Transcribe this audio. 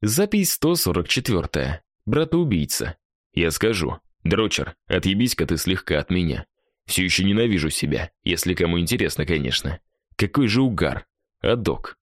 Запись 144. Брата-убийца. Я скажу. Дрочер, отъебись-ка ты слегка от меня. Все еще ненавижу себя, если кому интересно, конечно. Какой же угар. Адок.